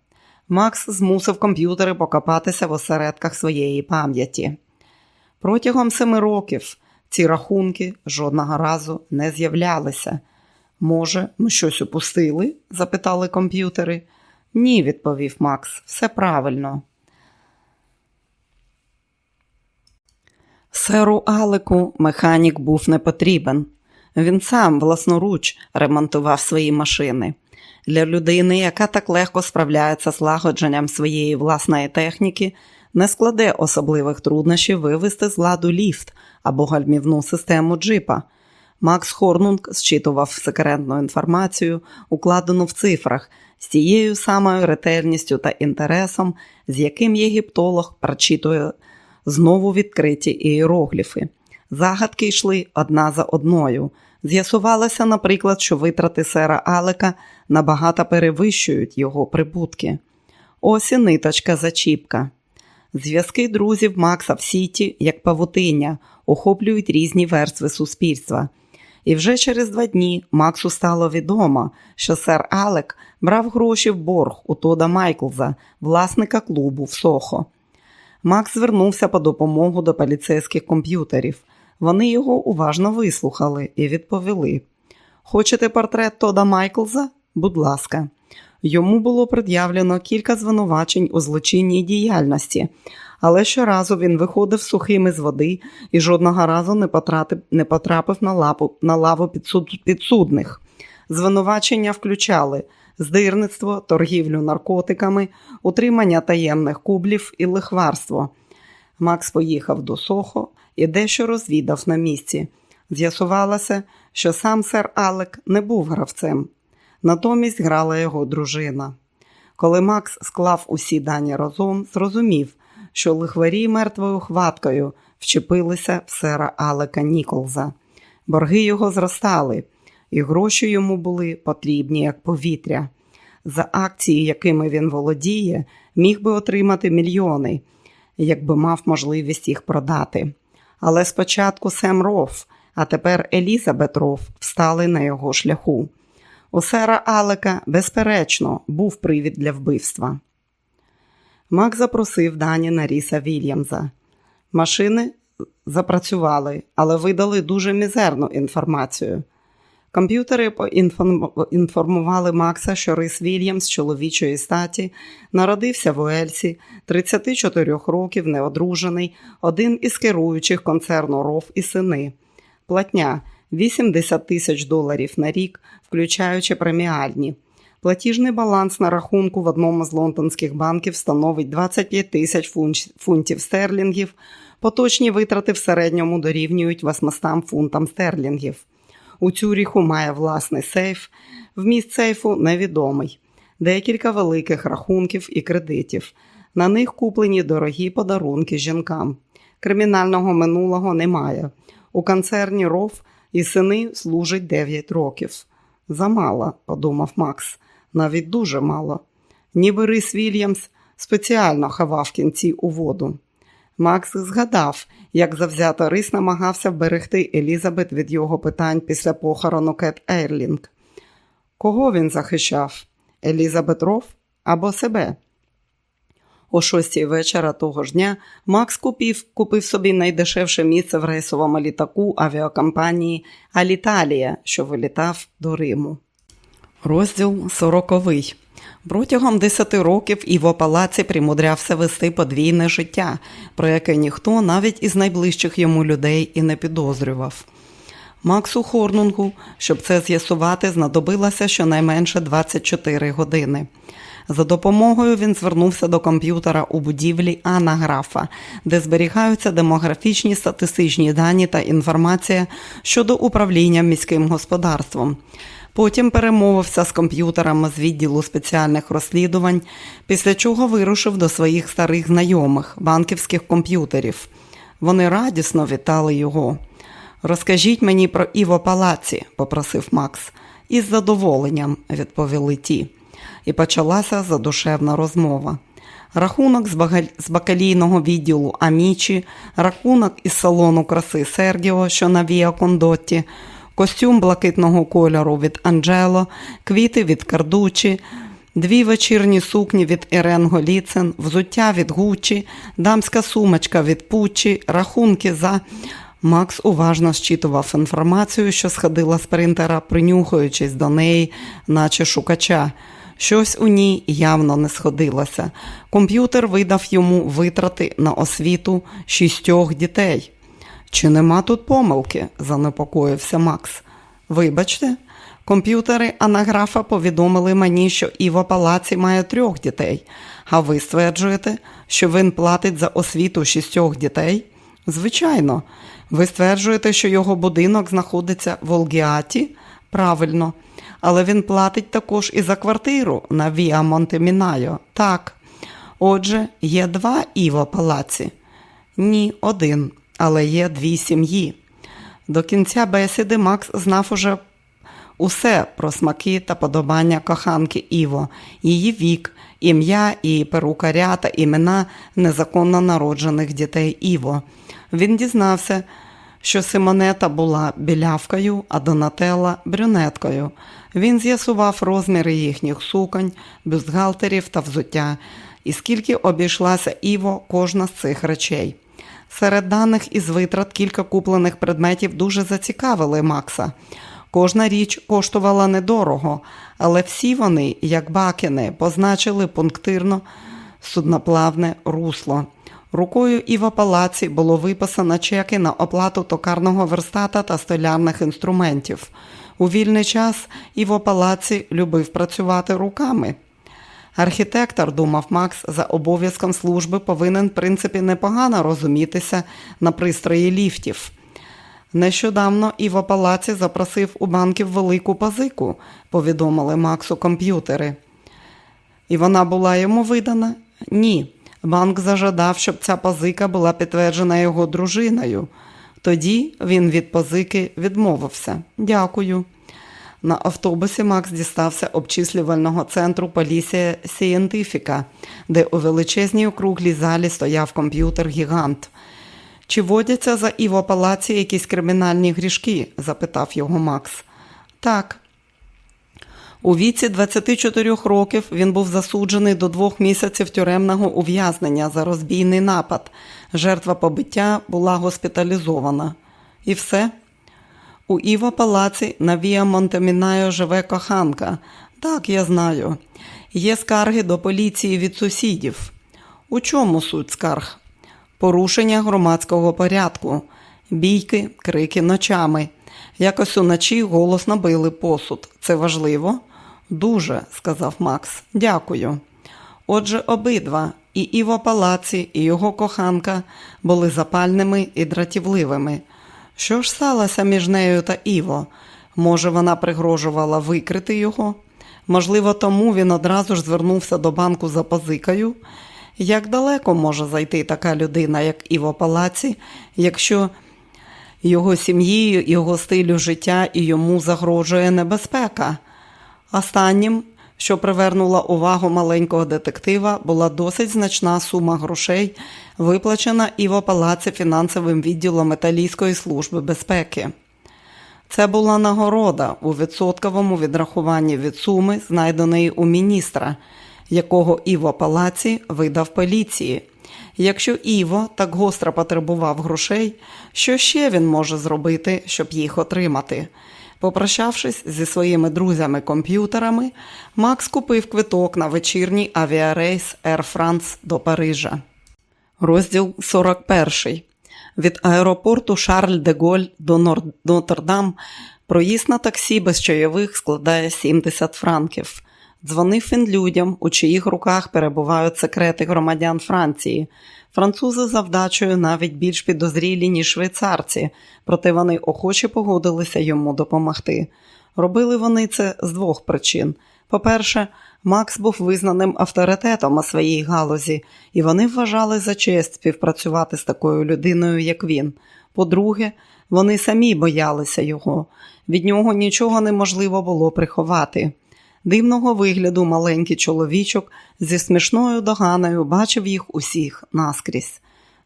Макс змусив комп'ютери покопатися в осередках своєї пам'яті. Протягом семи років ці рахунки жодного разу не з'являлися. Може, ми щось упустили? запитали комп'ютери. Ні, відповів Макс, все правильно. Серу Алику механік був не потрібен. Він сам власноруч ремонтував свої машини. Для людини, яка так легко справляється з лагодженням своєї власної техніки, не складе особливих труднощів вивести з ладу ліфт або гальмівну систему джипа. Макс Хорнунг зчитував секретну інформацію, укладену в цифрах, з тією самою ретельністю та інтересом, з яким єгиптолог прочитує знову відкриті іерогліфи. Загадки йшли одна за одною. З'ясувалося, наприклад, що витрати сера Алека набагато перевищують його прибутки. Ось і ниточка зачіпка. Зв'язки друзів Макса в Сіті, як павутиння, охоплюють різні верстви суспільства. І вже через два дні Максу стало відомо, що сер Алек брав гроші в борг у Тода Майклза, власника клубу в Сохо. Макс звернувся по допомогу до поліцейських комп'ютерів. Вони його уважно вислухали і відповіли: Хочете портрет Тода Майклза? Будь ласка. Йому було пред'явлено кілька звинувачень у злочинній діяльності, але щоразу він виходив сухим із води і жодного разу не потрапив, не потрапив на, лапу, на лаву підсуд, підсудних. Звинувачення включали здирництво, торгівлю наркотиками, утримання таємних кублів і лихварство. Макс поїхав до Сохо і дещо розвідав на місці. З'ясувалося, що сам сер Алек не був гравцем, натомість грала його дружина. Коли Макс склав усі дані разом, зрозумів, що лихварі мертвою хваткою вчепилися в сера Алека Ніколза. Борги його зростали, і гроші йому були потрібні як повітря. За акції, якими він володіє, міг би отримати мільйони, якби мав можливість їх продати. Але спочатку Сем Роф, а тепер Елізабет Роф встали на його шляху. У сера Алека, безперечно, був привід для вбивства. Мак запросив дані на Ріса Вільямса. Машини запрацювали, але видали дуже мізерну інформацію. Комп'ютери поінформували Макса, що Рис Вільямс чоловічої статі народився в Уельсі, 34 років, неодружений, один із керуючих концерну РОВ і сини. Платня 80 тисяч доларів на рік, включаючи преміальні. Платіжний баланс на рахунку в одному з лондонських банків становить 25 тисяч фунтів стерлінгів. Поточні витрати в середньому дорівнюють 800 фунтам стерлінгів. У Цюріху має власний сейф, вміст сейфу невідомий, декілька великих рахунків і кредитів. На них куплені дорогі подарунки жінкам. Кримінального минулого немає. У концерні Роф і сини служить 9 років. Замало, подумав Макс, навіть дуже мало. Ніби Рис Вільямс спеціально ховав кінці у воду. Макс згадав, як завзято Рис намагався вберегти Елізабет від його питань після похорону Кет Ейрлінг. Кого він захищав? Елізабет Ров або себе? О шостій вечора того ж дня Макс купив купив собі найдешевше місце в рейсовому літаку авіакомпанії Аліталія, що вилітав до Риму. Розділ сороковий. Протягом десяти років Іво Палаці примудрявся вести подвійне життя, про яке ніхто навіть із найближчих йому людей і не підозрював. Максу Хорнунгу, щоб це з'ясувати, знадобилося щонайменше 24 години. За допомогою він звернувся до комп'ютера у будівлі Анаграфа, де зберігаються демографічні статистичні дані та інформація щодо управління міським господарством. Потім перемовився з комп'ютерами з відділу спеціальних розслідувань, після чого вирушив до своїх старих знайомих, банківських комп'ютерів. Вони радісно вітали його. Розкажіть мені про Іво Палаці, попросив Макс. Із задоволенням, відповіли ті. І почалася задушевна розмова. Рахунок з бакалійного відділу Амічі, рахунок із салону краси Сергіо, що на Віа Кондотті, костюм блакитного кольору від Анджело, квіти від Кардучі, дві вечірні сукні від Ірен Голіцин, взуття від Гучі, дамська сумочка від Пучі, рахунки за. Макс уважно щитував інформацію, що сходила з принтера, принюхуючись до неї, наче шукача. Щось у ній явно не сходилося. Комп'ютер видав йому витрати на освіту шістьох дітей. Чи нема тут помилки? занепокоївся Макс. Вибачте, комп'ютери анаграфа повідомили мені, що Іво Палаці має трьох дітей, а ви стверджуєте, що він платить за освіту шістьох дітей? Звичайно, ви стверджуєте, що його будинок знаходиться в Олгіаті? Правильно, але він платить також і за квартиру на Віа Монтемінайо. Так. Отже, є два Іво Палаці? Ні, один але є дві сім'ї. До кінця бесіди Макс знав уже усе про смаки та подобання коханки Іво, її вік, ім'я і перукаря та імена незаконно народжених дітей Іво. Він дізнався, що Симонета була білявкою, а Донателла брюнеткою. Він з'ясував розміри їхніх суконь, бюстгальтерів та взуття, і скільки обійшлася Іво кожна з цих речей. Серед даних із витрат кілька куплених предметів дуже зацікавили Макса. Кожна річ коштувала недорого, але всі вони, як бакини, позначили пунктирно судноплавне русло. Рукою Іва Палаці було виписано чеки на оплату токарного верстата та столярних інструментів. У вільний час Іво Палаці любив працювати руками. Архітектор, думав Макс, за обов'язком служби повинен, в принципі, непогано розумітися на пристрої ліфтів. Нещодавно Іво Палаці запросив у банків велику позику, повідомили Максу комп'ютери. І вона була йому видана? Ні. Банк зажадав, щоб ця позика була підтверджена його дружиною. Тоді він від позики відмовився. Дякую. На автобусі Макс дістався обчислювального центру Полісія Сієнтифіка, де у величезній округлій залі стояв комп'ютер Гігант. Чи водяться за Іво Палаці якісь кримінальні грішки? запитав його Макс. Так. У віці 24 років він був засуджений до двох місяців тюремного ув'язнення за розбійний напад. Жертва побиття була госпіталізована. І все. У Іва Палаці на Віа Монтемінайо живе коханка. Так, я знаю. Є скарги до поліції від сусідів. У чому суть скарг? Порушення громадського порядку, бійки, крики ночами. Якось уночі голосно били посуд. Це важливо? Дуже, сказав Макс. Дякую. Отже, обидва, і Іво Палаці, і його коханка були запальними і дратівливими. Що ж сталося між нею та Іво? Може, вона пригрожувала викрити його? Можливо, тому він одразу ж звернувся до банку за позикою. Як далеко може зайти така людина, як Іво Палаці, якщо його сім'ї, його стилю життя і йому загрожує небезпека? Останнім що привернула увагу маленького детектива, була досить значна сума грошей, виплачена Іво Палаці фінансовим відділом Італійської служби безпеки. Це була нагорода у відсотковому відрахуванні від суми, знайденої у міністра, якого Іво Палаці видав поліції. Якщо Іво так гостро потребував грошей, що ще він може зробити, щоб їх отримати? Попрощавшись зі своїми друзями-комп'ютерами, Макс купив квиток на вечірній авіарейс Air France до Парижа. Розділ 41. Від аеропорту Шарль де Голь до Нотр-Дам проїзд на таксі без чайових складає 70 франків. Дзвонив він людям, у чиїх руках перебувають секрети громадян Франції. Французи за вдачею навіть більш підозрілі, ніж швейцарці, проте вони охоче погодилися йому допомогти. Робили вони це з двох причин. По-перше, Макс був визнаним авторитетом у своїй галузі, і вони вважали за честь співпрацювати з такою людиною, як він. По-друге, вони самі боялися його. Від нього нічого неможливо було приховати. Дивного вигляду маленький чоловічок зі смішною доганою бачив їх усіх наскрізь.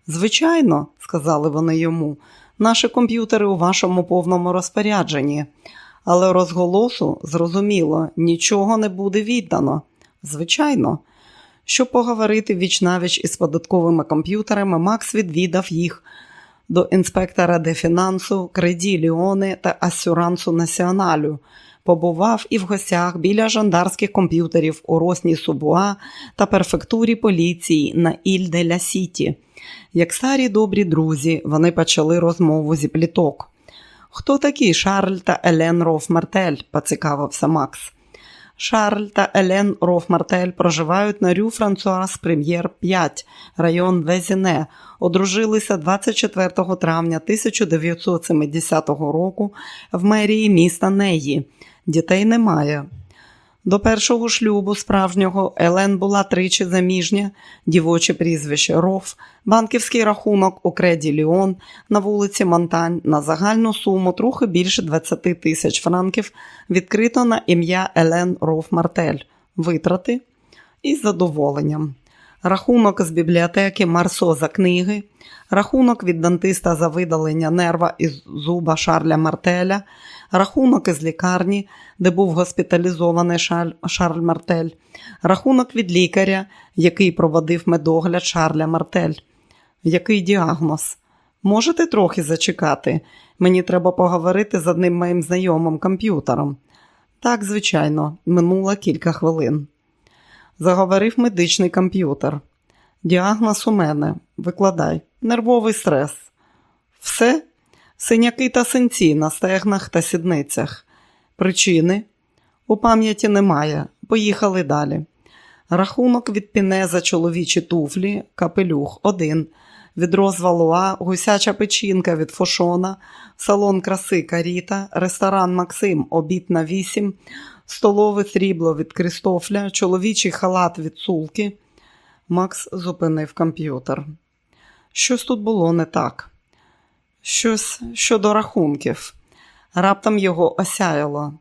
Звичайно, сказали вони йому, наші комп'ютери у вашому повному розпорядженні, але розголосу, зрозуміло, нічого не буде віддано. Звичайно, щоб поговорити віч-на-віч із податковими комп'ютерами, Макс відвідав їх до інспектора дефінансу, Креді Ліоне та Асюрансу Націоналю. Побував і в гостях біля жандармських комп'ютерів у Росні-су-Буа та префектурі поліції на Іль де ля Сіті. Як старі добрі друзі, вони почали розмову зі пліток. Хто такі Шарль та Елен Рофмартель? поцікавився Макс. Шарль та Елен Рофмартель проживають на Рю Франсуаз Прем'єр 5, район Везіне. Одружилися 24 травня 1970 року в мерії міста Нейї. Дітей немає. До першого шлюбу справжнього Елен була тричі заміжня, дівоче прізвище Роф, банківський рахунок у Креді Ліон на вулиці Монтань на загальну суму трохи більше 20 тисяч франків відкрито на ім'я Елен Роф Мартель. Витрати із задоволенням. Рахунок з бібліотеки Марсо за книги, рахунок від дантиста за видалення нерва із зуба Шарля Мартеля, рахунок із лікарні, де був госпіталізований Шарль Мартель, рахунок від лікаря, який проводив медогляд Шарля Мартель. Який діагноз? Можете трохи зачекати? Мені треба поговорити з одним моїм знайомим комп'ютером. Так, звичайно, минуло кілька хвилин. Заговорив медичний комп'ютер. Діагноз у мене, викладай, нервовий стрес. Все? Синяки та синці на стегнах та сідницях. Причини у пам'яті немає. Поїхали далі. Рахунок від піне за чоловічі туфлі, капелюх один. Відро з валуа, гусяча печінка від фошона, салон краси Каріта, ресторан Максим, обід на вісім, столове срібло від Крістофля, чоловічий халат від сулки. Макс зупинив комп'ютер. Щось тут було не так. Щось щодо рахунків. Раптом його осяяло.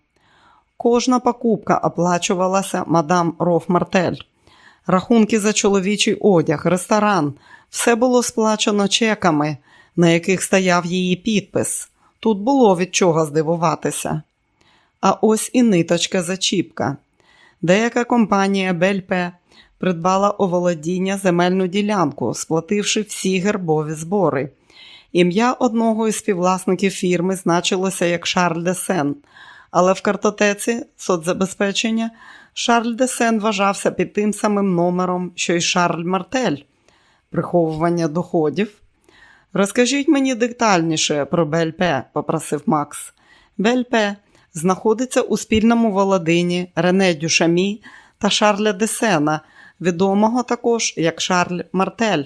Кожна покупка оплачувалася мадам Рофмартель. Рахунки за чоловічий одяг, ресторан. Все було сплачено чеками, на яких стояв її підпис. Тут було від чого здивуватися. А ось і ниточка зачіпка. Деяка компанія Бельпе придбала у володіння земельну ділянку, сплативши всі гербові збори. Ім'я одного із співвласників фірми значилося як Шарль де Сен, але в картотеці соцзабезпечення Шарль де Сен вважався під тим самим номером, що й Шарль Мартель. Приховування доходів. Розкажіть мені детальніше про Бельпе, попросив Макс. Бельпе знаходиться у спільному володинні Рене Дюшамі та Шарля Десена, відомого також як Шарль Мартель.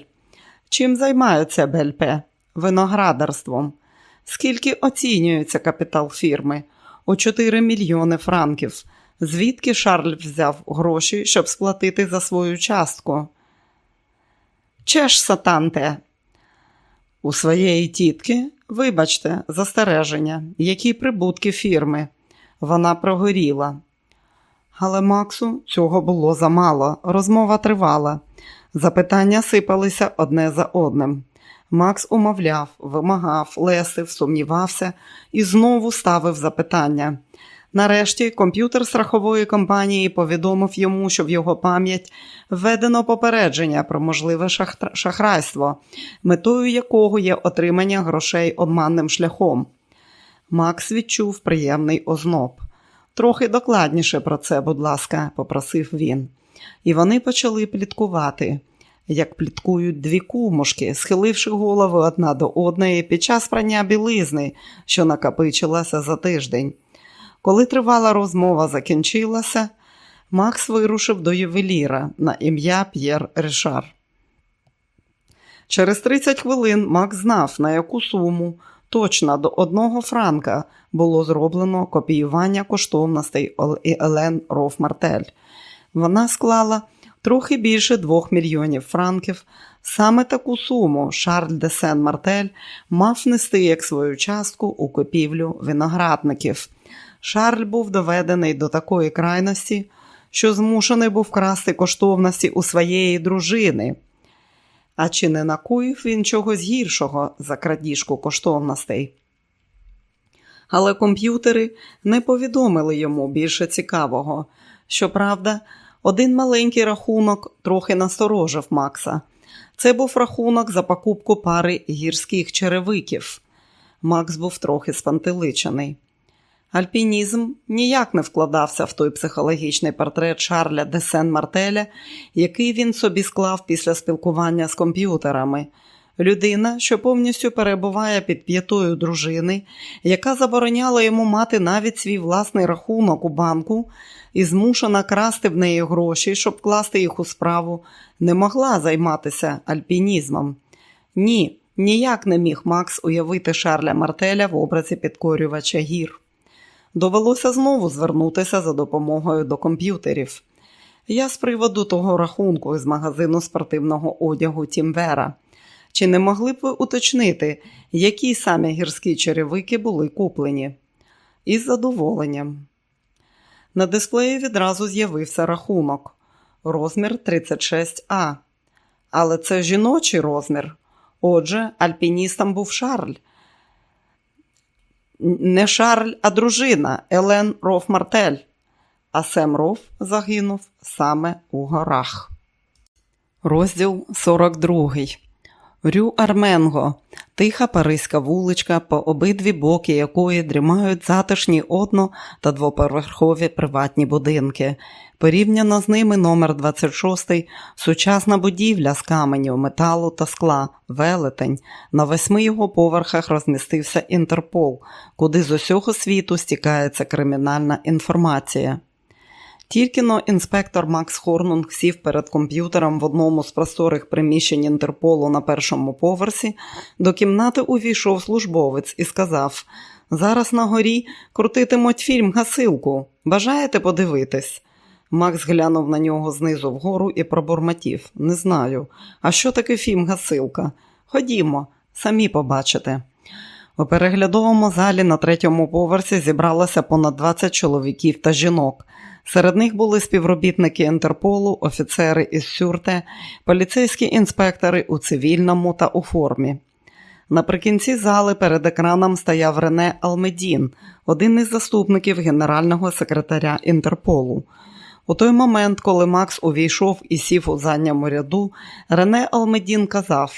Чим займаються Бельпе? Виноградарством. Скільки оцінюється капітал фірми? У 4 мільйони франків. Звідки Шарль взяв гроші, щоб сплатити за свою частку? Чеш сатанте. У своєї тітки, вибачте, застереження, які прибутки фірми. Вона прогоріла. Але Максу цього було замало. Розмова тривала. Запитання сипалися одне за одним. Макс умовляв, вимагав, лесив, сумнівався і знову ставив запитання. Нарешті комп'ютер страхової компанії повідомив йому, що в його пам'ять введено попередження про можливе шахрайство, метою якого є отримання грошей обманним шляхом. Макс відчув приємний озноб. Трохи докладніше про це, будь ласка, попросив він. І вони почали пліткувати, як пліткують дві кумушки, схиливши голови одна до одної під час прання білизни, що накопичилася за тиждень. Коли тривала розмова закінчилася, Макс вирушив до ювеліра на ім'я П'єр Ришар. Через 30 хвилин Макс знав, на яку суму точно до одного франка було зроблено копіювання коштовностей Елен Роф-Мартель. Вона склала трохи більше двох мільйонів франків. Саме таку суму Шарль де Сен Мартель мав нести як свою частку у купівлю виноградників. Шарль був доведений до такої крайності, що змушений був красти коштовності у своєї дружини. А чи не накоїв він чогось гіршого за крадіжку коштовностей? Але комп'ютери не повідомили йому більше цікавого. Щоправда, один маленький рахунок трохи насторожив Макса. Це був рахунок за покупку пари гірських черевиків. Макс був трохи спантеличений. Альпінізм ніяк не вкладався в той психологічний портрет Шарля де Сен Мартеля, який він собі склав після спілкування з комп'ютерами. Людина, що повністю перебуває під п'ятою дружини, яка забороняла йому мати навіть свій власний рахунок у банку і змушена красти в неї гроші, щоб класти їх у справу, не могла займатися альпінізмом. Ні, ніяк не міг Макс уявити Шарля Мартеля в образі підкорювача гір. Довелося знову звернутися за допомогою до комп'ютерів. Я з приводу того рахунку з магазину спортивного одягу Тімвера. Чи не могли б ви уточнити, які саме гірські черевики були куплені? Із задоволенням. На дисплеї відразу з'явився рахунок. Розмір 36А. Але це жіночий розмір. Отже, альпіністом був Шарль не Шарль, а дружина Елен Роф Мартель, а Сем Роф загинув саме у горах. Розділ 42. Рю Арменго, тиха паризька вуличка, по обидві боки якої дрімають затишні одно- та двоповерхові приватні будинки. Порівняно з ними номер 26 сучасна будівля з каменю, металу та скла, велетень. На восьми його поверхах розмістився Інтерпол, куди з усього світу стікається кримінальна інформація. Тільки но інспектор Макс Хорнунг сів перед комп'ютером в одному з просторих приміщень Інтерполу на першому поверсі, до кімнати увійшов службовець і сказав: Зараз на горі крутитимуть фільм Гасилку. Бажаєте подивитись? Макс глянув на нього знизу вгору і пробурмотів. Не знаю. А що таке фільм Гасилка? Ходімо, самі побачите. У переглядовому залі на третьому поверсі зібралося понад 20 чоловіків та жінок. Серед них були співробітники Інтерполу, офіцери із Сюрте, поліцейські інспектори у цивільному та у формі. Наприкінці зали перед екраном стояв Рене Алмедін, один із заступників генерального секретаря Інтерполу. У той момент, коли Макс увійшов і сів у задньому ряду, Рене Алмедін казав: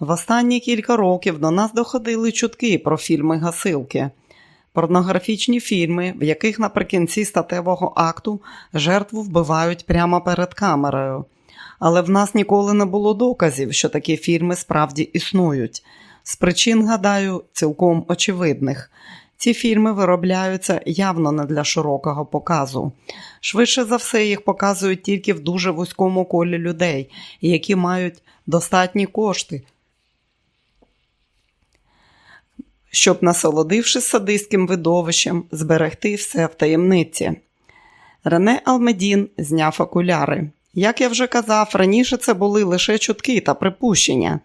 в останні кілька років до нас доходили чутки про фільми Гасилки порнографічні фільми, в яких наприкінці статевого акту жертву вбивають прямо перед камерою. Але в нас ніколи не було доказів, що такі фільми справді існують. З причин, гадаю, цілком очевидних. Ці фільми виробляються явно не для широкого показу. Швидше за все, їх показують тільки в дуже вузькому колі людей, які мають достатні кошти, щоб, насолодившись садистським видовищем, зберегти все в таємниці. Рене Алмедін зняв окуляри. Як я вже казав, раніше це були лише чутки та припущення,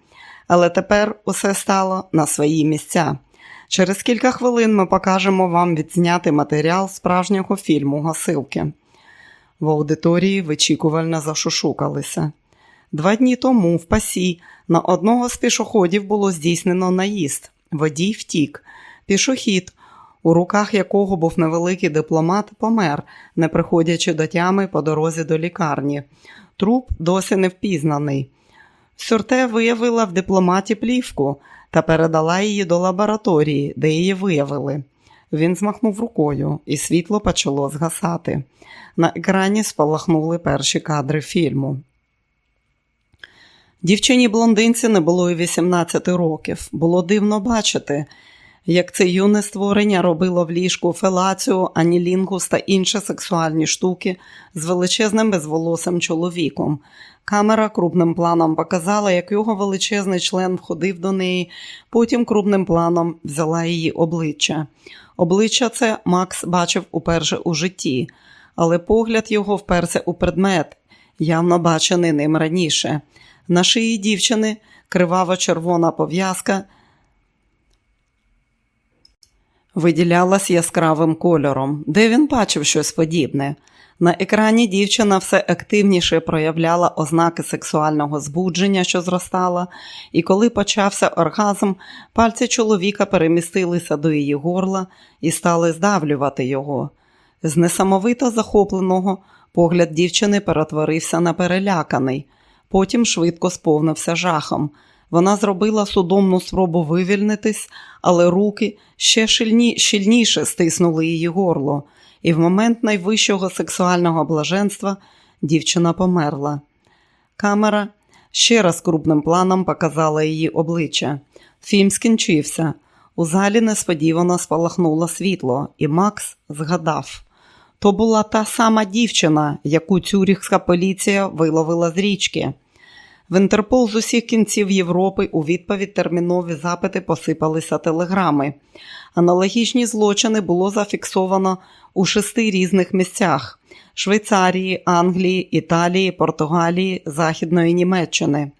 але тепер усе стало на свої місця. Через кілька хвилин ми покажемо вам відзнятий матеріал справжнього фільму Гасилки. В аудиторії вичікувально зашушукалися. Два дні тому в пасі на одного з пішоходів було здійснено наїзд. Водій втік. Пішохід, у руках якого був невеликий дипломат, помер, не приходячи до тями по дорозі до лікарні. Труп досі не впізнаний. Сюрте виявила в дипломаті плівку та передала її до лабораторії, де її виявили. Він змахнув рукою, і світло почало згасати. На екрані спалахнули перші кадри фільму. Дівчині блондинці не було й 18 років. Було дивно бачити, як це юне створення робило в ліжку фелацію, анілінгус та інші сексуальні штуки з величезним безволосим чоловіком. Камера крупним планом показала, як його величезний член входив до неї, потім крупним планом взяла її обличчя. Обличчя це Макс бачив уперше у житті, але погляд його вперся у предмет, явно бачений ним раніше. На шиї дівчини кривава червона пов'язка виділялась яскравим кольором, де він бачив щось подібне. На екрані дівчина все активніше проявляла ознаки сексуального збудження, що зростала, і коли почався оргазм, пальці чоловіка перемістилися до її горла і стали здавлювати його. З несамовито захопленого погляд дівчини перетворився на переляканий, потім швидко сповнився жахом. Вона зробила судомну спробу вивільнитись, але руки ще щільні, щільніше стиснули її горло, і в момент найвищого сексуального блаженства дівчина померла. Камера ще раз крупним планом показала її обличчя. Фільм скінчився. У залі несподівано спалахнуло світло, і Макс згадав. То була та сама дівчина, яку цюріхська поліція виловила з річки. В Інтерпол з усіх кінців Європи у відповідь термінові запити посипалися телеграми. Аналогічні злочини було зафіксовано у шести різних місцях: Швейцарії, Англії, Італії, Португалії, Західної Німеччини.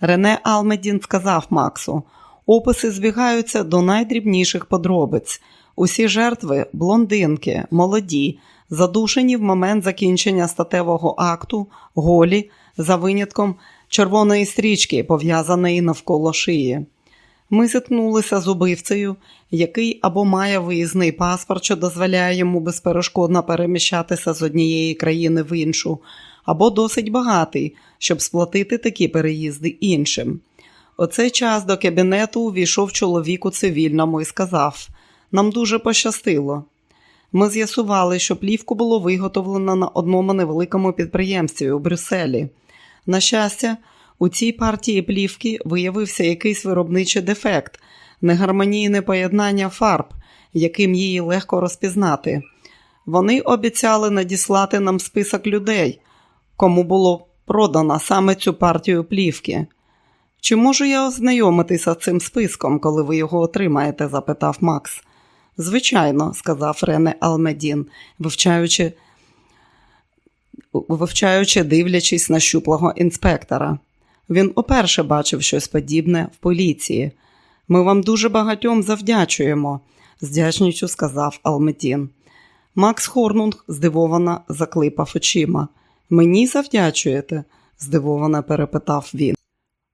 Рене Алмедін сказав Максу: описи збігаються до найдрібніших подробиць. Усі жертви блондинки, молоді, задушені в момент закінчення статевого акту, голі, за винятком червоної стрічки, пов'язаної навколо шиї. Ми зіткнулися з убивцею, який або має виїзний паспорт, що дозволяє йому безперешкодно переміщатися з однієї країни в іншу, або досить багатий, щоб сплатити такі переїзди іншим. У цей час до кабінету увійшов чоловік у цивільному і сказав: нам дуже пощастило. Ми з'ясували, що плівку було виготовлено на одному невеликому підприємстві у Брюсселі. На щастя, у цій партії плівки виявився якийсь виробничий дефект, негармонійне поєднання фарб, яким її легко розпізнати. Вони обіцяли надіслати нам список людей, кому було продано саме цю партію плівки. Чи можу я ознайомитися з цим списком, коли ви його отримаєте? запитав Макс. Звичайно, сказав Рене Алмедін, вивчаючи вивчаючи, дивлячись на щуплого інспектора. Він уперше бачив щось подібне в поліції. Ми вам дуже багатьом завдячуємо, з сказав Алметін. Макс Хорнунг здивовано заклипав очима. Мені завдячуєте? здивовано перепитав він.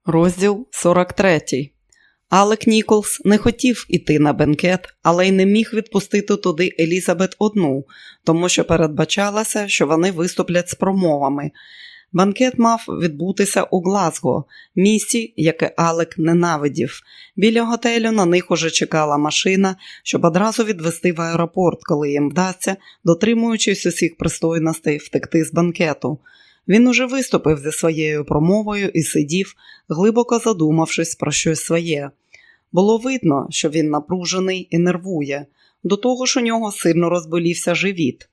Розділ 43 Алек Ніколс не хотів іти на бенкет, але й не міг відпустити туди Елізабет одну, тому що передбачалося, що вони виступлять з промовами. Банкет мав відбутися у Глазго, місті, яке Алек ненавидів. Біля готелю на них уже чекала машина, щоб одразу відвести в аеропорт, коли їм вдасться, дотримуючись усіх пристойностей, втекти з банкету. Він уже виступив зі своєю промовою і сидів, глибоко задумавшись про щось своє. Було видно, що він напружений і нервує, до того ж у нього сильно розболівся живіт.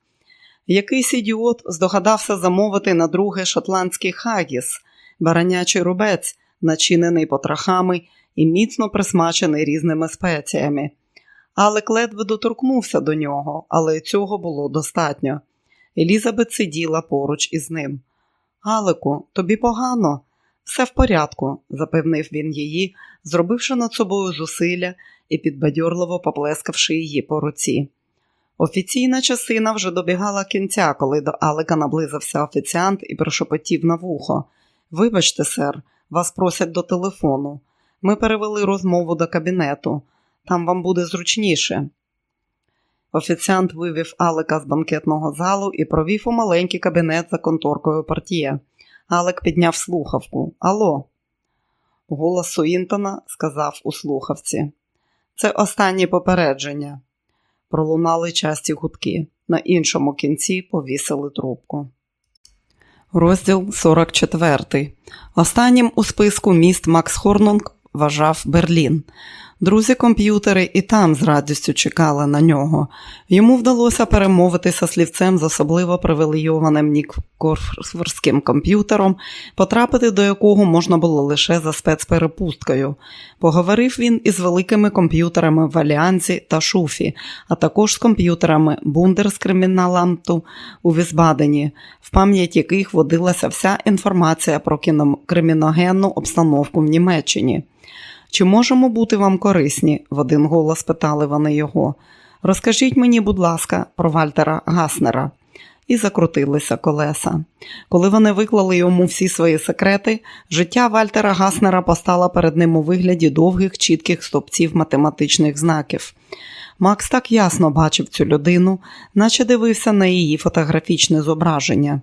Якийсь ідіот здогадався замовити на друге шотландський хагіс, баранячий рубець, начинений потрохами і міцно присмачений різними спеціями. Алек ледве доторкнувся до нього, але цього було достатньо. Елізабет сиділа поруч із ним. Алеку, тобі погано, все в порядку, запевнив він її, зробивши над собою зусилля і підбадьорливо поплескавши її по руці. Офіційна частина вже добігала кінця, коли до Алека наблизився офіціант і прошепотів на вухо. Вибачте, сер, вас просять до телефону. Ми перевели розмову до кабінету. Там вам буде зручніше. Офіціант вивів Алека з банкетного залу і провів у маленький кабінет за конторкою партія. Алек підняв слухавку. Алло. Голос Суінтона сказав у слухавці. Це останнє попередження. Пролунали часті гудки. На іншому кінці повісили трубку. Розділ 44. Останнім у списку міст Макс Хорнунг вважав Берлін. Друзі-комп'ютери і там з радістю чекали на нього. Йому вдалося перемовитися слівцем з особливо привілейованим нікорфорським комп'ютером, потрапити до якого можна було лише за спецперепусткою. Поговорив він із великими комп'ютерами в Аліанзі та Шуфі, а також з комп'ютерами Бундерскриміналамту у Візбадені, в пам'ять яких водилася вся інформація про криміногенну обстановку в Німеччині. Чи можемо бути вам корисні? в один голос питали вони його. Розкажіть мені, будь ласка, про Вальтера Гаснера. І закрутилися колеса. Коли вони виклали йому всі свої секрети, життя Вальтера Гаснера постало перед ним у вигляді довгих, чітких стопців математичних знаків. Макс так ясно бачив цю людину, наче дивився на її фотографічне зображення.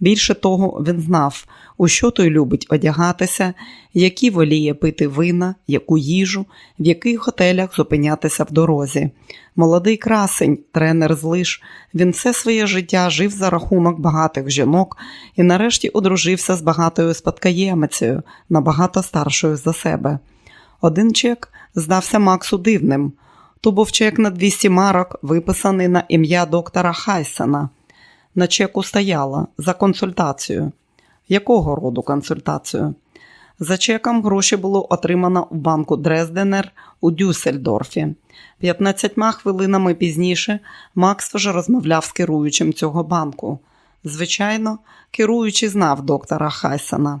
Більше того, він знав, у що той любить одягатися, які воліє пити вина, яку їжу, в яких готелях зупинятися в дорозі. Молодий красень, тренер з лиш, він все своє життя жив за рахунок багатих жінок і нарешті одружився з багатою спадкоємицею, набагато старшою за себе. Один чек здався Максу дивним. То був чек на 200 марок, виписаний на ім'я доктора Хайсена. На чеку стояла за консультацію. Якого роду консультацію? За чеком гроші було отримано в банку Дрезденер у Дюссельдорфі. 15 хвилинами пізніше Макс вже розмовляв з керуючим цього банку. Звичайно, керуючий знав доктора Хайсена.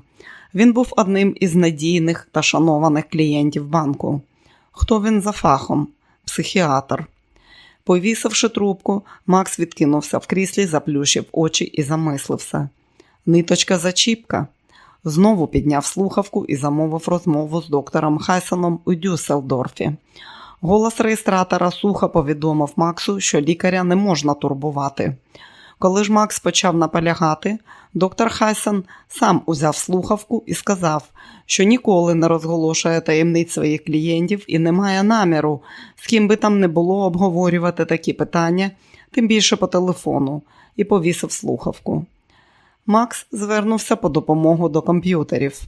Він був одним із надійних та шанованих клієнтів банку. Хто він за фахом? Психіатр. Повісивши трубку, Макс відкинувся в кріслі, заплющив очі і замислився. Ниточка зачіпка. Знову підняв слухавку і замовив розмову з доктором Хайсоном у Дюсселдорфі. Голос реєстратора сухо повідомив Максу, що лікаря не можна турбувати. Коли ж Макс почав наполягати, доктор Хайсон сам узяв слухавку і сказав, що ніколи не розголошує таємниць своїх клієнтів і не має наміру, з ким би там не було обговорювати такі питання, тим більше по телефону, і повісив слухавку. Макс звернувся по допомогу до комп'ютерів.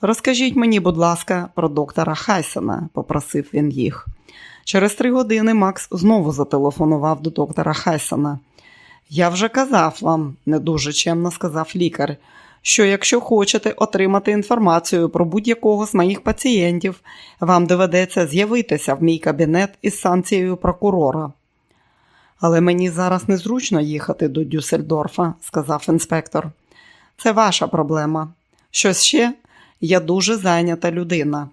Розкажіть мені, будь ласка, про доктора Хайсона, попросив він їх. Через три години Макс знову зателефонував до доктора Хайсона. Я вже казав вам, не дуже чемно сказав лікар, що якщо хочете отримати інформацію про будь-якого з моїх пацієнтів, вам доведеться з'явитися в мій кабінет із санкцією прокурора. Але мені зараз незручно їхати до Дюссельдорфа», – сказав інспектор. Це ваша проблема. Щось ще? Я дуже зайнята людина.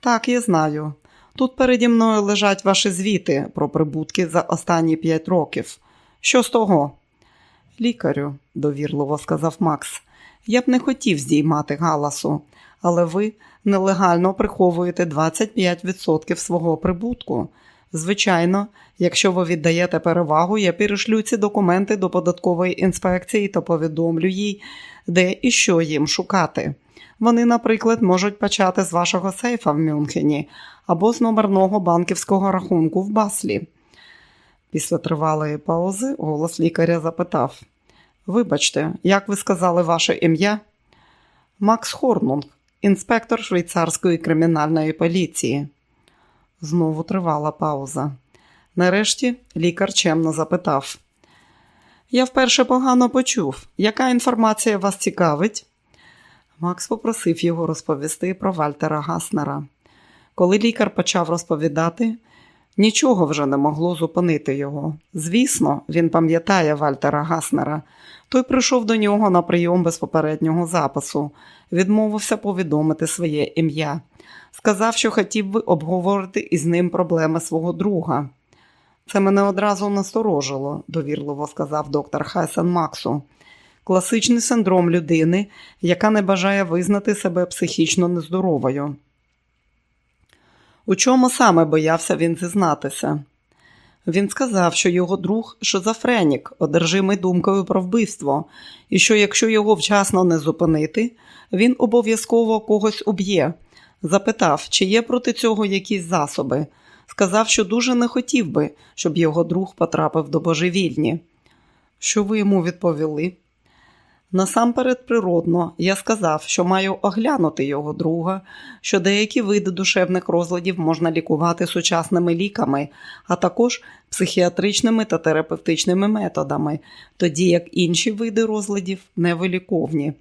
Так, я знаю. Тут переді мною лежать ваші звіти про прибутки за останні п'ять років. Що з того? Лікарю, довірливо сказав Макс, я б не хотів здіймати галасу, але ви нелегально приховуєте 25% свого прибутку. Звичайно, якщо ви віддаєте перевагу, я перешлю ці документи до податкової інспекції та повідомлю їй, де і що їм шукати. Вони, наприклад, можуть почати з вашого сейфа в Мюнхені або з номерного банківського рахунку в Баслі. Після тривалої паузи голос лікаря запитав: Вибачте, як ви сказали ваше ім'я? Макс Хорнунг, інспектор швейцарської кримінальної поліції. Знову тривала пауза. Нарешті лікар чемно запитав: Я вперше погано почув, яка інформація вас цікавить? Макс попросив його розповісти про Вальтера Гаснера. Коли лікар почав розповідати, нічого вже не могло зупинити його. Звісно, він пам'ятає Вальтера Гаснера. Той прийшов до нього на прийом без попереднього запису, відмовився повідомити своє ім'я. Сказав, що хотів би обговорити із ним проблеми свого друга. Це мене одразу насторожило, довірливо сказав доктор Хайсен Максу. Класичний синдром людини, яка не бажає визнати себе психічно нездоровою. У чому саме боявся він зізнатися? Він сказав, що його друг шизофренік, одержимий думкою про вбивство, і що якщо його вчасно не зупинити, він обов'язково когось уб'є. Запитав, чи є проти цього якісь засоби. Сказав, що дуже не хотів би, щоб його друг потрапив до божевільні. Що ви йому відповіли? Насамперед природно, я сказав, що маю оглянути його друга, що деякі види душевних розладів можна лікувати сучасними ліками, а також психіатричними та терапевтичними методами, тоді як інші види розладів невиліковні.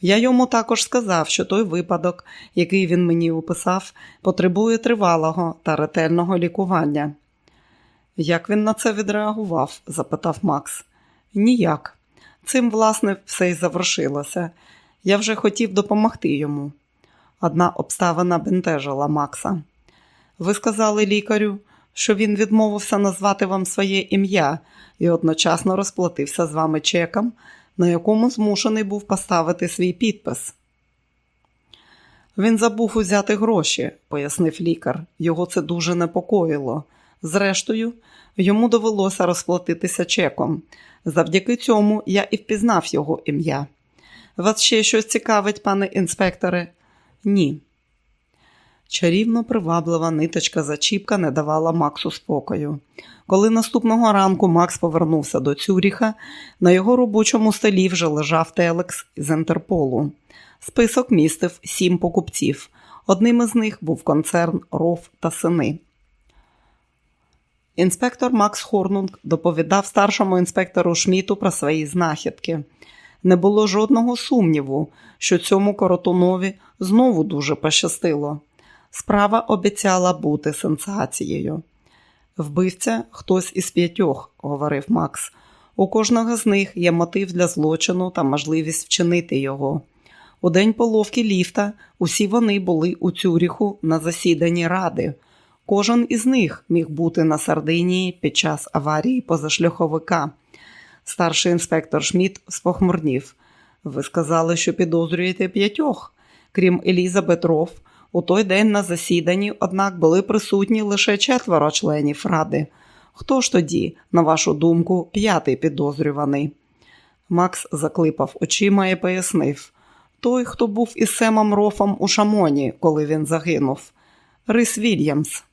Я йому також сказав, що той випадок, який він мені описав, потребує тривалого та ретельного лікування. Як він на це відреагував? запитав Макс. Ніяк. Цим, власне, все й завершилося. Я вже хотів допомогти йому. Одна обставина бентежила Макса. Ви сказали лікарю, що він відмовився назвати вам своє ім'я і одночасно розплатився з вами чеком, на якому змушений був поставити свій підпис. Він забув узяти гроші, пояснив лікар. Його це дуже непокоїло. Зрештою, йому довелося розплатитися чеком. Завдяки цьому я і впізнав його ім'я. Вас ще щось цікавить, пане інспекторе? Ні. Чарівно приваблива ниточка зачіпка не давала Максу спокою. Коли наступного ранку Макс повернувся до Цюріха, на його робочому столі вже лежав телекс з Інтерполу. Список містив сім покупців. Одним із них був концерн Ров та сини. Інспектор Макс Хорнунг доповідав старшому інспектору Шміту про свої знахідки. Не було жодного сумніву, що цьому коротунові знову дуже пощастило. Справа обіцяла бути сенсацією. Вбивця хтось із п'ятьох, говорив Макс. У кожного з них є мотив для злочину та можливість вчинити його. У день половки ліфта усі вони були у Цюріху на засіданні ради. Кожен із них міг бути на Сардинії під час аварії позашляховика. Старший інспектор Шмідт спохмурнів. Ви сказали, що підозрюєте п'ятьох. Крім Елізабет Роф, у той день на засіданні, однак, були присутні лише четверо членів ради. Хто ж тоді, на вашу думку, п'ятий підозрюваний? Макс заклипав очима і пояснив той, хто був із Семом Рофом у Шамоні, коли він загинув. Рис Вільямс.